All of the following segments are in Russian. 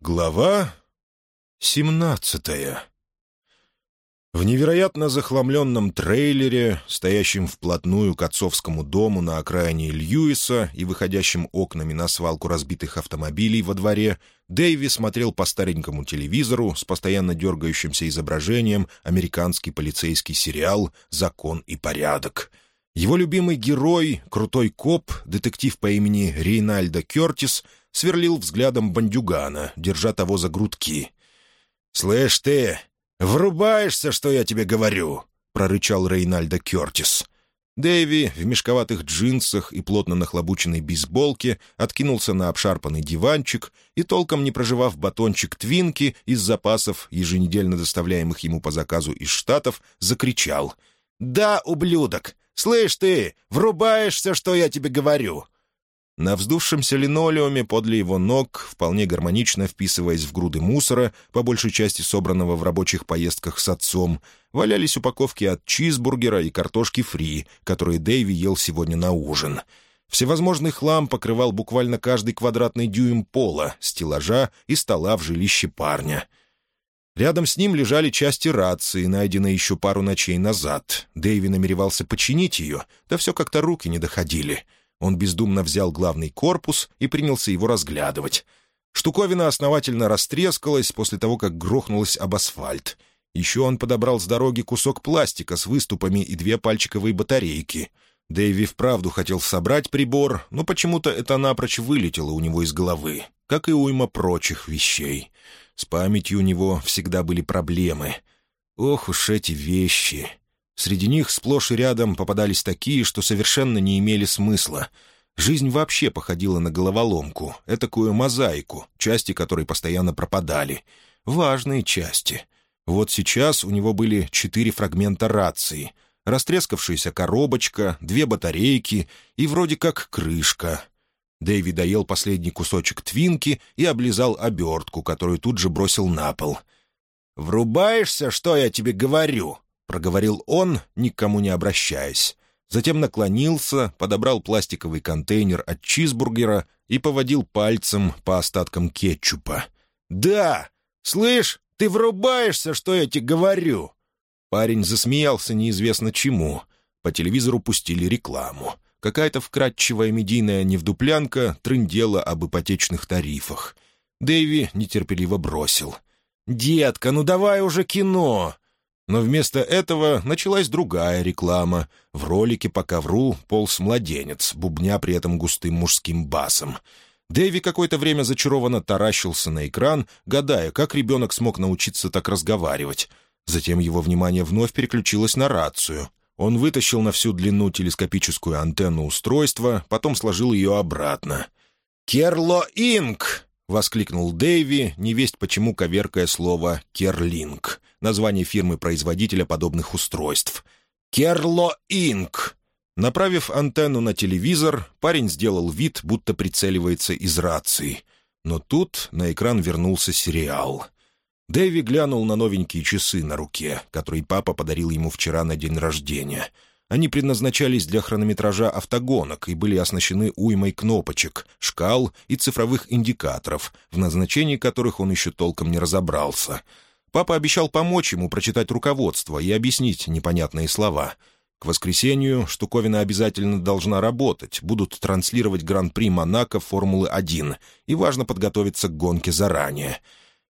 Глава семнадцатая В невероятно захламленном трейлере, стоящем вплотную к отцовскому дому на окраине Льюиса и выходящем окнами на свалку разбитых автомобилей во дворе, Дэйви смотрел по старенькому телевизору с постоянно дергающимся изображением американский полицейский сериал «Закон и порядок». Его любимый герой, крутой коп, детектив по имени Рейнальдо Кертис — сверлил взглядом бандюгана, держа того за грудки. «Слышь ты, врубаешься, что я тебе говорю?» — прорычал Рейнальдо Кертис. Дэви в мешковатых джинсах и плотно нахлобученной бейсболке откинулся на обшарпанный диванчик и, толком не проживав батончик твинки из запасов, еженедельно доставляемых ему по заказу из Штатов, закричал. «Да, ублюдок! Слышь ты, врубаешься, что я тебе говорю? На вздувшемся линолеуме подле его ног, вполне гармонично вписываясь в груды мусора, по большей части собранного в рабочих поездках с отцом, валялись упаковки от чизбургера и картошки фри, которые Дэйви ел сегодня на ужин. Всевозможный хлам покрывал буквально каждый квадратный дюйм пола, стеллажа и стола в жилище парня. Рядом с ним лежали части рации, найденные еще пару ночей назад. Дэйви намеревался починить ее, да все как-то руки не доходили — он бездумно взял главный корпус и принялся его разглядывать. Штуковина основательно растрескалась после того, как грохнулась об асфальт. Еще он подобрал с дороги кусок пластика с выступами и две пальчиковые батарейки. Дэйви вправду хотел собрать прибор, но почему-то это напрочь вылетело у него из головы, как и уйма прочих вещей. С памятью у него всегда были проблемы. Ох уж эти вещи! Среди них сплошь и рядом попадались такие, что совершенно не имели смысла. Жизнь вообще походила на головоломку, этакую мозаику, части которой постоянно пропадали. Важные части. Вот сейчас у него были четыре фрагмента рации. Растрескавшаяся коробочка, две батарейки и вроде как крышка. Дэйви доел последний кусочек твинки и облизал обертку, которую тут же бросил на пол. «Врубаешься, что я тебе говорю?» Проговорил он, никому не обращаясь. Затем наклонился, подобрал пластиковый контейнер от чизбургера и поводил пальцем по остаткам кетчупа. «Да! Слышь, ты врубаешься, что я тебе говорю?» Парень засмеялся неизвестно чему. По телевизору пустили рекламу. Какая-то вкрадчивая медийная невдуплянка трындела об ипотечных тарифах. Дэйви нетерпеливо бросил. «Детка, ну давай уже кино! Но вместо этого началась другая реклама. В ролике по ковру полз младенец, бубня при этом густым мужским басом. Дэви какое-то время зачарованно таращился на экран, гадая, как ребенок смог научиться так разговаривать. Затем его внимание вновь переключилось на рацию. Он вытащил на всю длину телескопическую антенну устройства, потом сложил ее обратно. «Керло Инк!» — воскликнул Дэйви, невесть почему коверкая слово «керлинг» название фирмы-производителя подобных устройств. «Керло Инк». Направив антенну на телевизор, парень сделал вид, будто прицеливается из рации. Но тут на экран вернулся сериал. Дэви глянул на новенькие часы на руке, которые папа подарил ему вчера на день рождения. Они предназначались для хронометража автогонок и были оснащены уймой кнопочек, шкал и цифровых индикаторов, в назначении которых он еще толком не разобрался — Папа обещал помочь ему прочитать руководство и объяснить непонятные слова. К воскресенью штуковина обязательно должна работать, будут транслировать Гран-при Монако Формулы-1, и важно подготовиться к гонке заранее.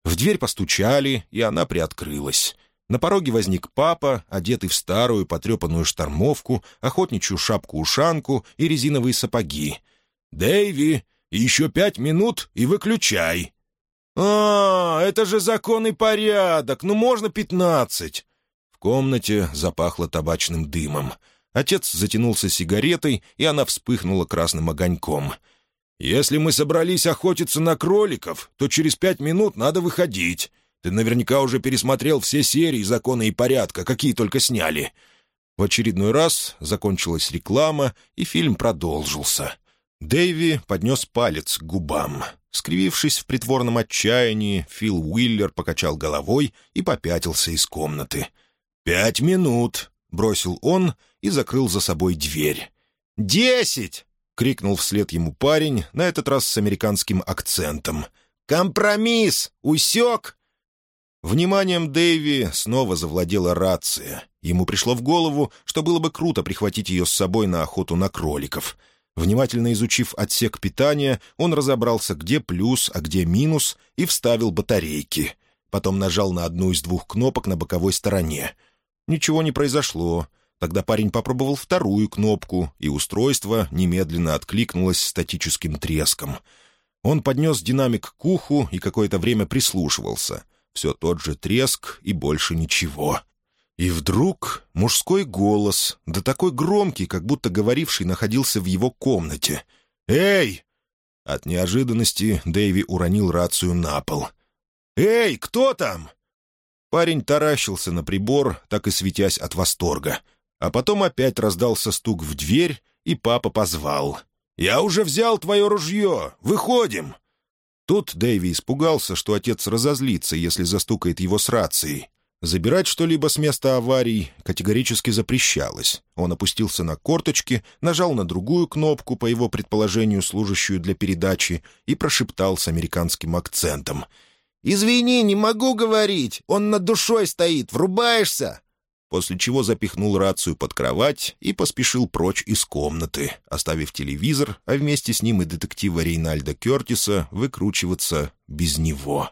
В дверь постучали, и она приоткрылась. На пороге возник папа, одетый в старую потрепанную штормовку, охотничью шапку-ушанку и резиновые сапоги. «Дэйви, еще пять минут и выключай!» «А, это же закон и порядок! Ну, можно пятнадцать!» В комнате запахло табачным дымом. Отец затянулся сигаретой, и она вспыхнула красным огоньком. «Если мы собрались охотиться на кроликов, то через пять минут надо выходить. Ты наверняка уже пересмотрел все серии «Закона и порядка», какие только сняли». В очередной раз закончилась реклама, и фильм продолжился. Дэйви поднес палец к губам. Скривившись в притворном отчаянии, Фил Уиллер покачал головой и попятился из комнаты. «Пять минут!» — бросил он и закрыл за собой дверь. «Десять!» — крикнул вслед ему парень, на этот раз с американским акцентом. «Компромисс! Усек!» Вниманием Дэйви снова завладела рация. Ему пришло в голову, что было бы круто прихватить ее с собой на охоту на кроликов. Внимательно изучив отсек питания, он разобрался, где плюс, а где минус, и вставил батарейки. Потом нажал на одну из двух кнопок на боковой стороне. Ничего не произошло. Тогда парень попробовал вторую кнопку, и устройство немедленно откликнулось статическим треском. Он поднес динамик к уху и какое-то время прислушивался. Все тот же треск и больше ничего. И вдруг мужской голос, да такой громкий, как будто говоривший находился в его комнате. «Эй!» От неожиданности Дэйви уронил рацию на пол. «Эй, кто там?» Парень таращился на прибор, так и светясь от восторга. А потом опять раздался стук в дверь, и папа позвал. «Я уже взял твое ружье! Выходим!» Тут Дэйви испугался, что отец разозлится, если застукает его с рацией. Забирать что-либо с места аварий категорически запрещалось. Он опустился на корточки, нажал на другую кнопку, по его предположению, служащую для передачи, и прошептал с американским акцентом. «Извини, не могу говорить. Он над душой стоит. Врубаешься?» После чего запихнул рацию под кровать и поспешил прочь из комнаты, оставив телевизор, а вместе с ним и детектива Рейнальда Кертиса выкручиваться без него.